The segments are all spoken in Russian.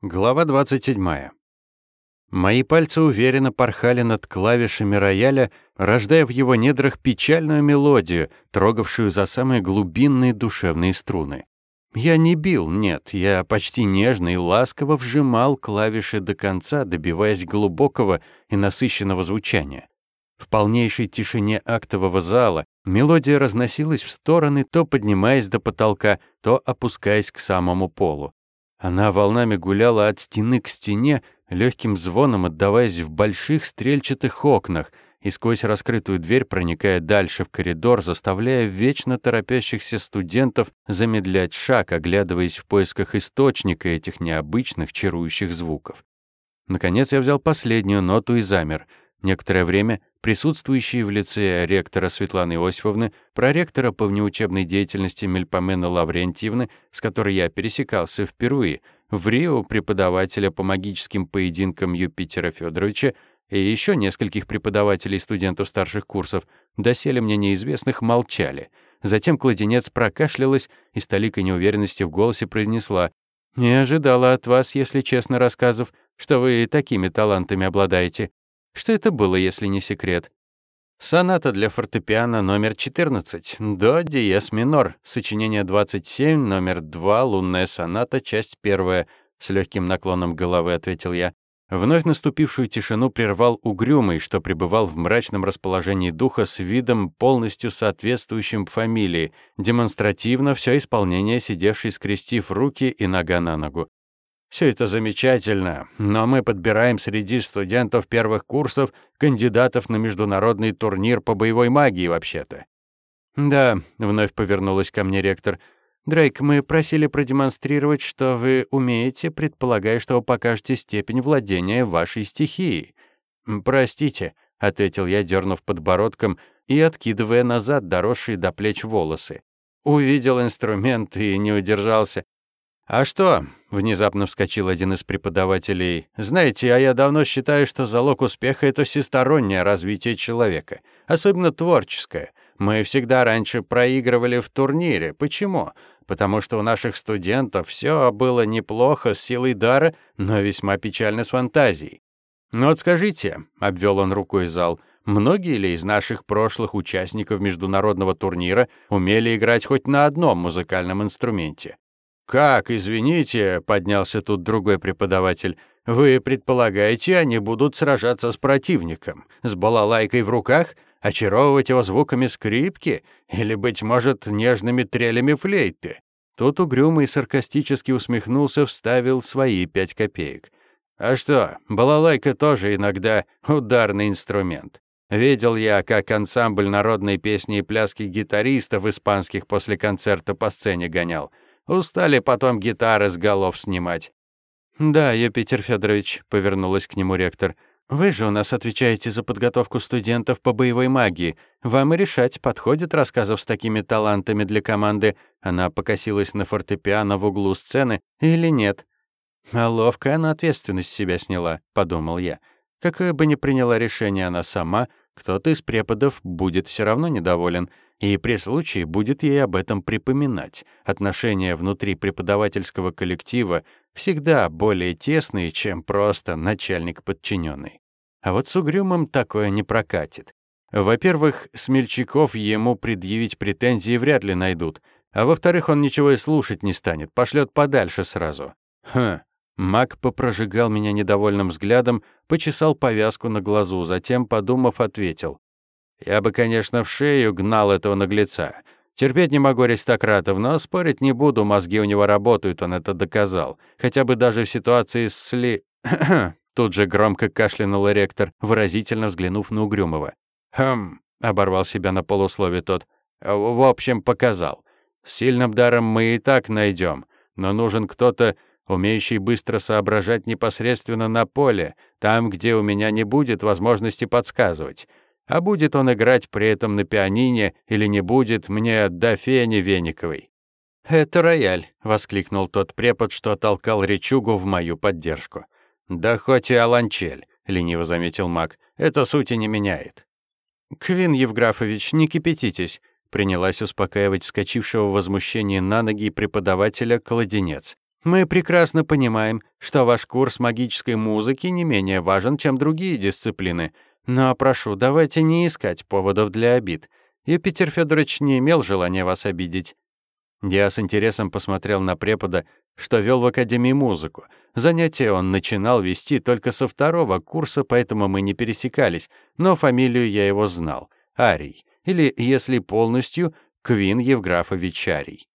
Глава 27. Мои пальцы уверенно порхали над клавишами рояля, рождая в его недрах печальную мелодию, трогавшую за самые глубинные душевные струны. Я не бил, нет, я почти нежно и ласково вжимал клавиши до конца, добиваясь глубокого и насыщенного звучания. В полнейшей тишине актового зала мелодия разносилась в стороны, то поднимаясь до потолка, то опускаясь к самому полу. Она волнами гуляла от стены к стене, легким звоном отдаваясь в больших стрельчатых окнах и сквозь раскрытую дверь проникая дальше в коридор, заставляя вечно торопящихся студентов замедлять шаг, оглядываясь в поисках источника этих необычных чарующих звуков. Наконец я взял последнюю ноту и замер. Некоторое время присутствующие в лице ректора Светланы Иосифовны, проректора по внеучебной деятельности Мельпомены Лаврентьевны, с которой я пересекался впервые, в Рио преподавателя по магическим поединкам Юпитера Федоровича и еще нескольких преподавателей студентов старших курсов, доселе мне неизвестных, молчали. Затем кладенец прокашлялась и с толикой неуверенности в голосе произнесла «Не ожидала от вас, если честно, рассказов, что вы такими талантами обладаете. Что это было, если не секрет? Соната для фортепиано номер 14, до диез минор, сочинение 27, номер 2, лунная соната, часть первая. С легким наклоном головы ответил я. Вновь наступившую тишину прервал угрюмый, что пребывал в мрачном расположении духа с видом, полностью соответствующим фамилии, демонстративно все исполнение сидевший скрестив руки и нога на ногу. Все это замечательно, но мы подбираем среди студентов первых курсов кандидатов на международный турнир по боевой магии вообще-то. Да, вновь повернулась ко мне ректор. Дрейк, мы просили продемонстрировать, что вы умеете, предполагая, что вы покажете степень владения вашей стихией. Простите, ответил я, дернув подбородком и откидывая назад доросшие до плеч волосы. Увидел инструмент и не удержался. «А что?» — внезапно вскочил один из преподавателей. «Знаете, а я давно считаю, что залог успеха — это всестороннее развитие человека, особенно творческое. Мы всегда раньше проигрывали в турнире. Почему? Потому что у наших студентов все было неплохо с силой дара, но весьма печально с фантазией. Ну вот скажите, — обвел он рукой зал, — многие ли из наших прошлых участников международного турнира умели играть хоть на одном музыкальном инструменте? «Как, извините», — поднялся тут другой преподаватель, «вы предполагаете, они будут сражаться с противником, с балалайкой в руках, очаровывать его звуками скрипки или, быть может, нежными трелями флейты?» Тут угрюмый саркастически усмехнулся, вставил свои пять копеек. «А что, балалайка тоже иногда ударный инструмент. Видел я, как ансамбль народной песни и пляски гитаристов испанских после концерта по сцене гонял. Устали потом гитары с голов снимать. «Да, Юпитер Федорович», — повернулась к нему ректор. «Вы же у нас отвечаете за подготовку студентов по боевой магии. Вам и решать, подходит рассказов с такими талантами для команды, она покосилась на фортепиано в углу сцены, или нет. А ловко она ответственность себя сняла», — подумал я. Какое бы ни приняла решение она сама, кто-то из преподов будет все равно недоволен — и при случае будет ей об этом припоминать. Отношения внутри преподавательского коллектива всегда более тесные, чем просто начальник-подчиненный. А вот с Угрюмом такое не прокатит. Во-первых, смельчаков ему предъявить претензии вряд ли найдут, а во-вторых, он ничего и слушать не станет, пошлет подальше сразу. Хм. Мак попрожигал меня недовольным взглядом, почесал повязку на глазу, затем, подумав, ответил. Я бы, конечно, в шею гнал этого наглеца. Терпеть не могу аристократов, но спорить не буду, мозги у него работают, он это доказал. Хотя бы даже в ситуации с сли... Тут же громко кашлянул ректор, выразительно взглянув на Угрюмова. «Хм», — оборвал себя на полуслове тот. «В общем, показал. С сильным даром мы и так найдем, но нужен кто-то, умеющий быстро соображать непосредственно на поле, там, где у меня не будет возможности подсказывать. А будет он играть при этом на пианине или не будет, мне до фени Вениковой. «Это рояль», — воскликнул тот препод, что толкал речугу в мою поддержку. «Да хоть и аланчель», — лениво заметил маг, — «это сути не меняет». «Квин Евграфович, не кипятитесь», — принялась успокаивать вскочившего в возмущении на ноги преподавателя кладенец. Мы прекрасно понимаем, что ваш курс магической музыки не менее важен, чем другие дисциплины. Но прошу, давайте не искать поводов для обид. Юпитер Федорович не имел желания вас обидеть. Я с интересом посмотрел на препода, что вел в Академии музыку. Занятия он начинал вести только со второго курса, поэтому мы не пересекались, но фамилию я его знал — Арий, или, если полностью, Квин Евграфович Арий.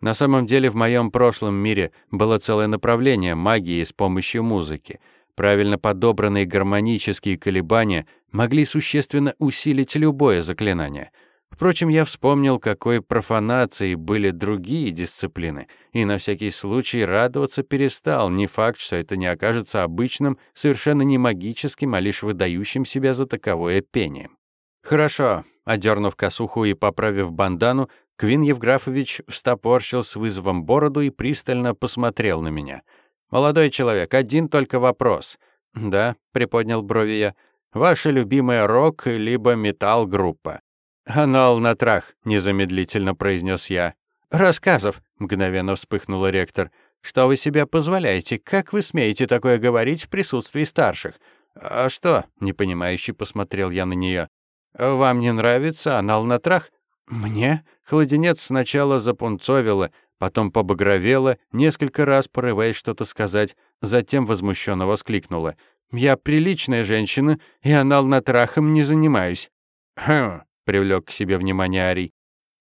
На самом деле в моем прошлом мире было целое направление магии с помощью музыки. Правильно подобранные гармонические колебания могли существенно усилить любое заклинание. Впрочем, я вспомнил, какой профанацией были другие дисциплины, и на всякий случай радоваться перестал. Не факт, что это не окажется обычным, совершенно не магическим, а лишь выдающим себя за таковое пением. «Хорошо», — одернув косуху и поправив бандану, Квин Евграфович встопорщил с вызовом бороду и пристально посмотрел на меня. «Молодой человек, один только вопрос». «Да», — приподнял брови я. «Ваша любимая рок либо металл-группа?» «Анал на трах», — незамедлительно произнес я. «Рассказов», — мгновенно вспыхнула ректор. «Что вы себе позволяете? Как вы смеете такое говорить в присутствии старших?» «А что?» — непонимающе посмотрел я на нее. «Вам не нравится анал на трах?» «Мне?» Холоденец сначала запунцовила, потом побагровела, несколько раз порываясь что-то сказать, затем возмущенно воскликнула. «Я приличная женщина, и анал натрахом не занимаюсь». «Хм», — привлек к себе внимание Арий.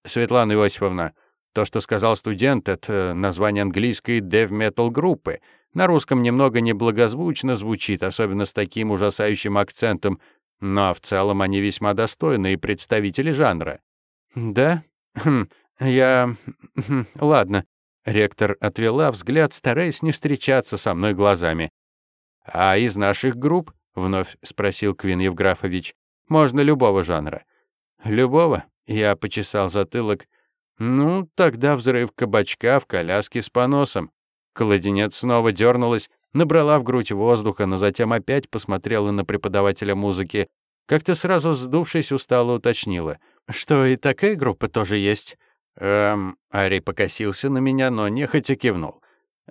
«Светлана Иосифовна, то, что сказал студент, это название английской dev-metal группы. На русском немного неблагозвучно звучит, особенно с таким ужасающим акцентом, но в целом они весьма достойные представители жанра». «Да? Хм, я... Хм, ладно». Ректор отвела взгляд, стараясь не встречаться со мной глазами. «А из наших групп?» — вновь спросил Квин Евграфович. «Можно любого жанра». «Любого?» — я почесал затылок. «Ну, тогда взрыв кабачка в коляске с поносом». Кладенец снова дернулась, набрала в грудь воздуха, но затем опять посмотрела на преподавателя музыки. Как-то сразу сдувшись, устало уточнила — что и такая группа тоже есть?» «Эм...» — Ари покосился на меня, но нехотя кивнул.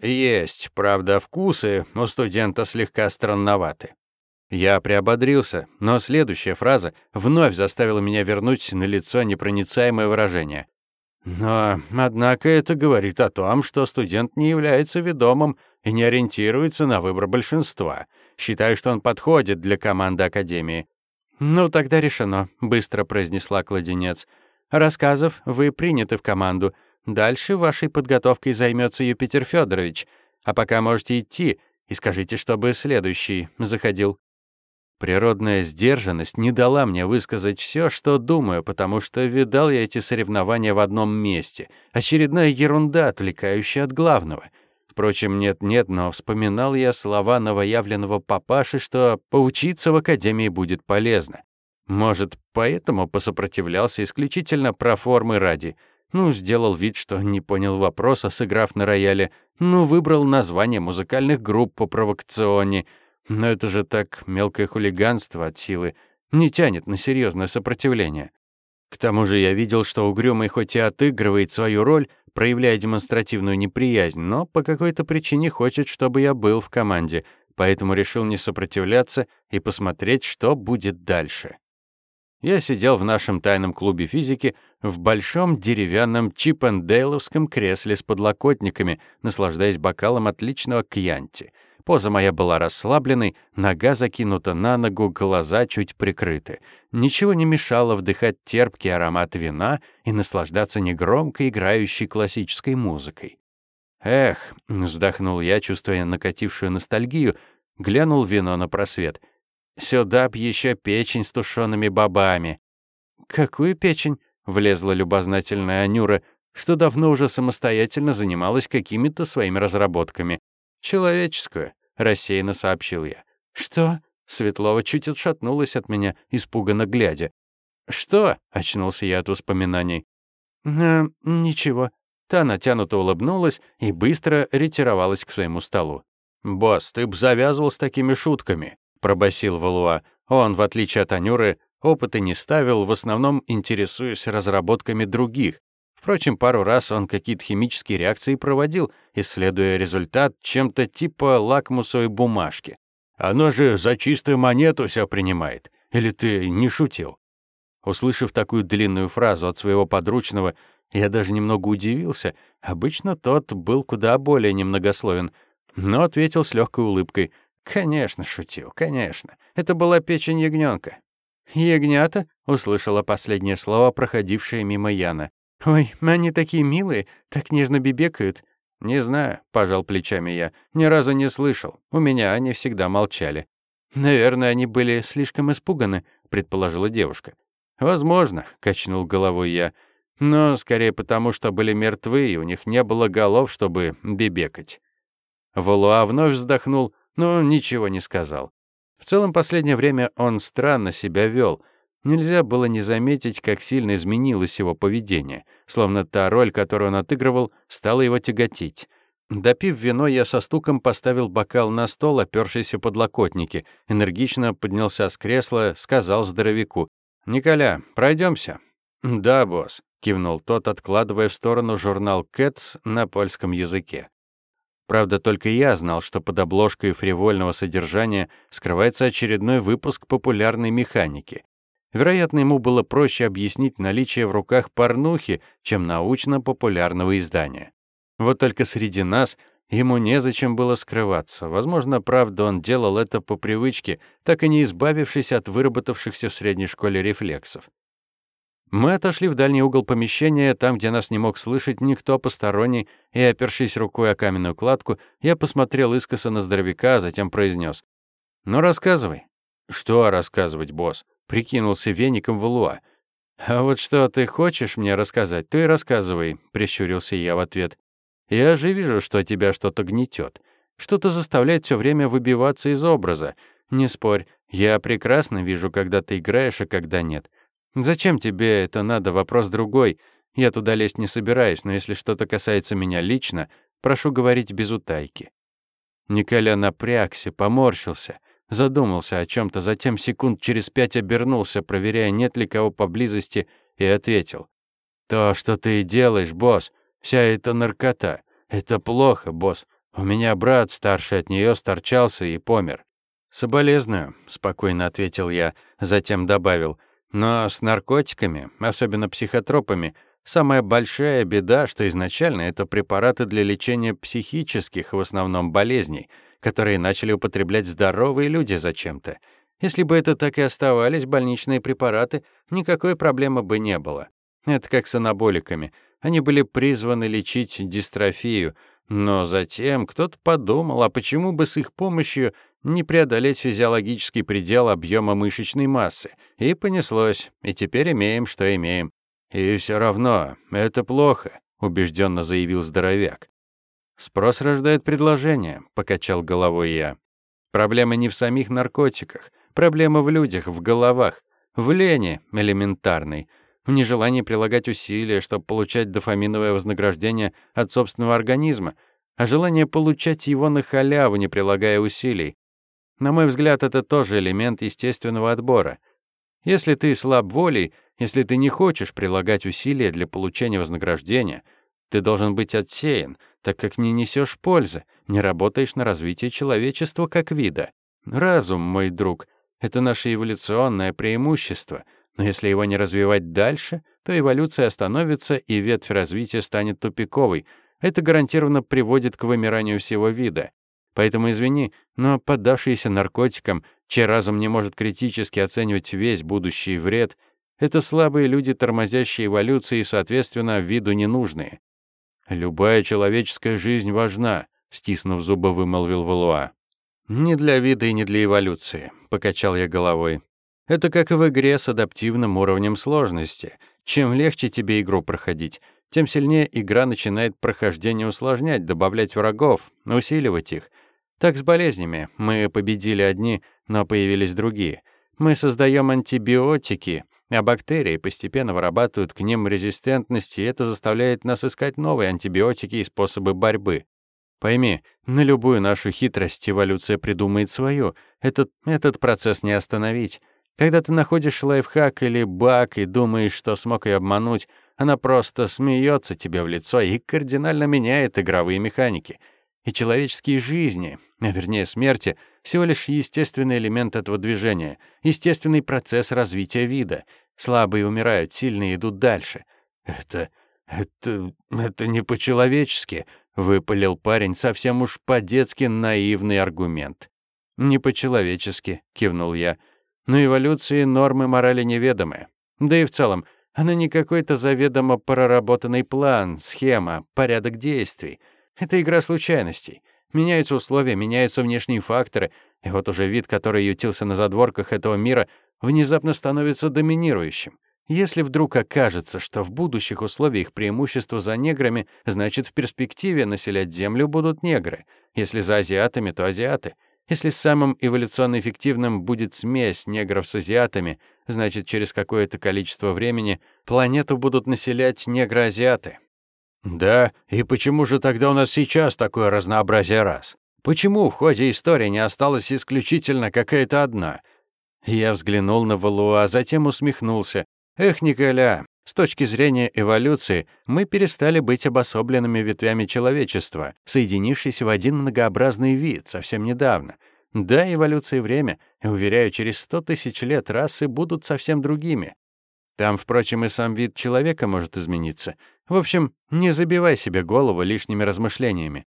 «Есть, правда, вкусы у студента слегка странноваты». Я приободрился, но следующая фраза вновь заставила меня вернуть на лицо непроницаемое выражение. Но, однако, это говорит о том, что студент не является ведомым и не ориентируется на выбор большинства. Считаю, что он подходит для команды Академии. «Ну, тогда решено», — быстро произнесла кладенец. «Рассказов вы приняты в команду. Дальше вашей подготовкой займется Юпитер Федорович. А пока можете идти и скажите, чтобы следующий заходил». Природная сдержанность не дала мне высказать все, что думаю, потому что видал я эти соревнования в одном месте. Очередная ерунда, отвлекающая от главного — Впрочем, нет-нет, но вспоминал я слова новоявленного папаши, что поучиться в академии будет полезно. Может, поэтому посопротивлялся исключительно про формы ради. Ну, сделал вид, что не понял вопроса, сыграв на рояле. Ну, выбрал название музыкальных групп по провокационе. Но это же так мелкое хулиганство от силы. Не тянет на серьезное сопротивление. К тому же я видел, что Угрюмый хоть и отыгрывает свою роль, проявляя демонстративную неприязнь, но по какой-то причине хочет, чтобы я был в команде, поэтому решил не сопротивляться и посмотреть, что будет дальше. Я сидел в нашем тайном клубе физики в большом деревянном чипендейловском кресле с подлокотниками, наслаждаясь бокалом отличного кьянти — Поза моя была расслабленной, нога закинута на ногу, глаза чуть прикрыты. Ничего не мешало вдыхать терпкий аромат вина и наслаждаться негромко играющей классической музыкой. «Эх», — вздохнул я, чувствуя накатившую ностальгию, глянул вино на просвет. «Сюда б еще печень с тушеными бобами». «Какую печень?» — влезла любознательная Анюра, что давно уже самостоятельно занималась какими-то своими разработками. «Человеческую», — рассеянно сообщил я. «Что?» — Светлова чуть отшатнулась от меня, испуганно глядя. «Что?» — очнулся я от воспоминаний. «Э, «Ничего». Та натянуто улыбнулась и быстро ретировалась к своему столу. «Босс, ты б завязывал с такими шутками», — пробасил Валуа. Он, в отличие от Анюры, опыты не ставил, в основном интересуясь разработками других. Впрочем, пару раз он какие-то химические реакции проводил, исследуя результат чем-то типа лакмусовой бумажки. «Оно же за чистую монету все принимает. Или ты не шутил?» Услышав такую длинную фразу от своего подручного, я даже немного удивился. Обычно тот был куда более немногословен, но ответил с легкой улыбкой. «Конечно, шутил, конечно. Это была печень ягненка. «Ягнята?» — услышала последнее слово, проходившее мимо Яна. «Ой, они такие милые, так нежно бибекают». «Не знаю», — пожал плечами я. «Ни разу не слышал. У меня они всегда молчали». «Наверное, они были слишком испуганы», — предположила девушка. «Возможно», — качнул головой я. «Но скорее потому, что были мертвы, и у них не было голов, чтобы бибекать». Валуа вновь вздохнул, но ничего не сказал. В целом, последнее время он странно себя вел. Нельзя было не заметить, как сильно изменилось его поведение, словно та роль, которую он отыгрывал, стала его тяготить. Допив вино, я со стуком поставил бокал на стол, опёршийся подлокотники, энергично поднялся с кресла, сказал здоровяку. «Николя, пройдемся. «Да, босс», — кивнул тот, откладывая в сторону журнал «Кэтс» на польском языке. Правда, только я знал, что под обложкой фривольного содержания скрывается очередной выпуск популярной механики. Вероятно, ему было проще объяснить наличие в руках порнухи, чем научно-популярного издания. Вот только среди нас ему незачем было скрываться. Возможно, правда, он делал это по привычке, так и не избавившись от выработавшихся в средней школе рефлексов. Мы отошли в дальний угол помещения, там, где нас не мог слышать никто посторонний, и, опершись рукой о каменную кладку, я посмотрел искоса на здоровяка, а затем произнес: «Ну, рассказывай». «Что рассказывать, босс?» — прикинулся веником в луа. «А вот что ты хочешь мне рассказать, то и рассказывай», — прищурился я в ответ. «Я же вижу, что тебя что-то гнетет. Что-то заставляет все время выбиваться из образа. Не спорь, я прекрасно вижу, когда ты играешь, а когда нет. Зачем тебе это надо, вопрос другой. Я туда лезть не собираюсь, но если что-то касается меня лично, прошу говорить без утайки». Николя напрягся, поморщился, задумался о чем то затем секунд через пять обернулся, проверяя, нет ли кого поблизости, и ответил. «То, что ты делаешь, босс, вся эта наркота, это плохо, босс. У меня брат старший от нее сторчался и помер». «Соболезную», — спокойно ответил я, затем добавил — но с наркотиками, особенно психотропами, самая большая беда, что изначально это препараты для лечения психических, в основном, болезней, которые начали употреблять здоровые люди зачем-то. Если бы это так и оставались больничные препараты, никакой проблемы бы не было. Это как с анаболиками. Они были призваны лечить дистрофию, но затем кто-то подумал, а почему бы с их помощью не преодолеть физиологический предел объема мышечной массы. И понеслось, и теперь имеем, что имеем. И все равно, это плохо, убежденно заявил здоровяк. Спрос рождает предложение, покачал головой я. Проблема не в самих наркотиках, проблема в людях, в головах, в лени элементарной, в нежелании прилагать усилия, чтобы получать дофаминовое вознаграждение от собственного организма, а желание получать его на халяву, не прилагая усилий, на мой взгляд, это тоже элемент естественного отбора. Если ты слаб волей, если ты не хочешь прилагать усилия для получения вознаграждения, ты должен быть отсеян, так как не несешь пользы, не работаешь на развитие человечества как вида. Разум, мой друг, это наше эволюционное преимущество, но если его не развивать дальше, то эволюция остановится и ветвь развития станет тупиковой. Это гарантированно приводит к вымиранию всего вида. Поэтому извини, но поддавшиеся наркотикам, чей разум не может критически оценивать весь будущий вред, это слабые люди, тормозящие эволюции и, соответственно, виду ненужные. «Любая человеческая жизнь важна», — стиснув зубы, вымолвил Валуа. «Не для вида и не для эволюции», — покачал я головой. «Это как в игре с адаптивным уровнем сложности. Чем легче тебе игру проходить, тем сильнее игра начинает прохождение усложнять, добавлять врагов, усиливать их. Так с болезнями. Мы победили одни, но появились другие. Мы создаем антибиотики, а бактерии постепенно вырабатывают к ним резистентность, и это заставляет нас искать новые антибиотики и способы борьбы. Пойми, на любую нашу хитрость эволюция придумает свою. Этот, этот процесс не остановить. Когда ты находишь лайфхак или баг и думаешь, что смог ее обмануть, Она просто смеется тебе в лицо и кардинально меняет игровые механики. И человеческие жизни, а вернее смерти, всего лишь естественный элемент этого движения, естественный процесс развития вида. Слабые умирают, сильные идут дальше. Это... это... это не по-человечески, выпалил парень совсем уж по-детски наивный аргумент. «Не по-человечески», — кивнул я. «Но эволюции нормы морали неведомы. Да и в целом, она не какой-то заведомо проработанный план, схема, порядок действий. Это игра случайностей. Меняются условия, меняются внешние факторы, и вот уже вид, который ютился на задворках этого мира, внезапно становится доминирующим. Если вдруг окажется, что в будущих условиях преимущество за неграми, значит, в перспективе населять Землю будут негры. Если за азиатами, то азиаты. Если самым эволюционно эффективным будет смесь негров с азиатами, значит, через какое-то количество времени планету будут населять негроазиаты. Да, и почему же тогда у нас сейчас такое разнообразие рас? Почему в ходе истории не осталась исключительно какая-то одна? Я взглянул на Валуа, а затем усмехнулся. Эх, Николя, с точки зрения эволюции, мы перестали быть обособленными ветвями человечества, соединившись в один многообразный вид совсем недавно. Да, эволюция и время, уверяю, через сто тысяч лет расы будут совсем другими. Там, впрочем, и сам вид человека может измениться. В общем, не забивай себе голову лишними размышлениями.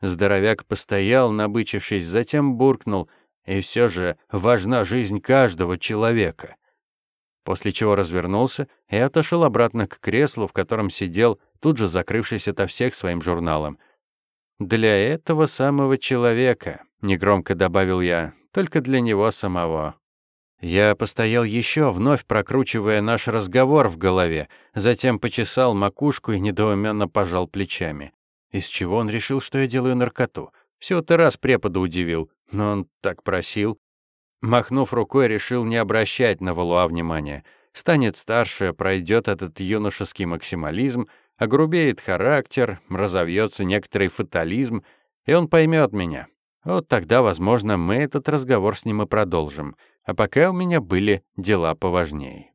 Здоровяк постоял, набычившись, затем буркнул, и все же важна жизнь каждого человека после чего развернулся и отошел обратно к креслу, в котором сидел, тут же закрывшись ото всех своим журналом. «Для этого самого человека», — негромко добавил я, — «только для него самого». Я постоял еще, вновь прокручивая наш разговор в голове, затем почесал макушку и недоуменно пожал плечами. Из чего он решил, что я делаю наркоту? Всего-то раз препода удивил, но он так просил. Махнув рукой, решил не обращать на Валуа внимания. Станет старше, пройдет этот юношеский максимализм, огрубеет характер, разовьется некоторый фатализм, и он поймет меня. Вот тогда, возможно, мы этот разговор с ним и продолжим. А пока у меня были дела поважнее.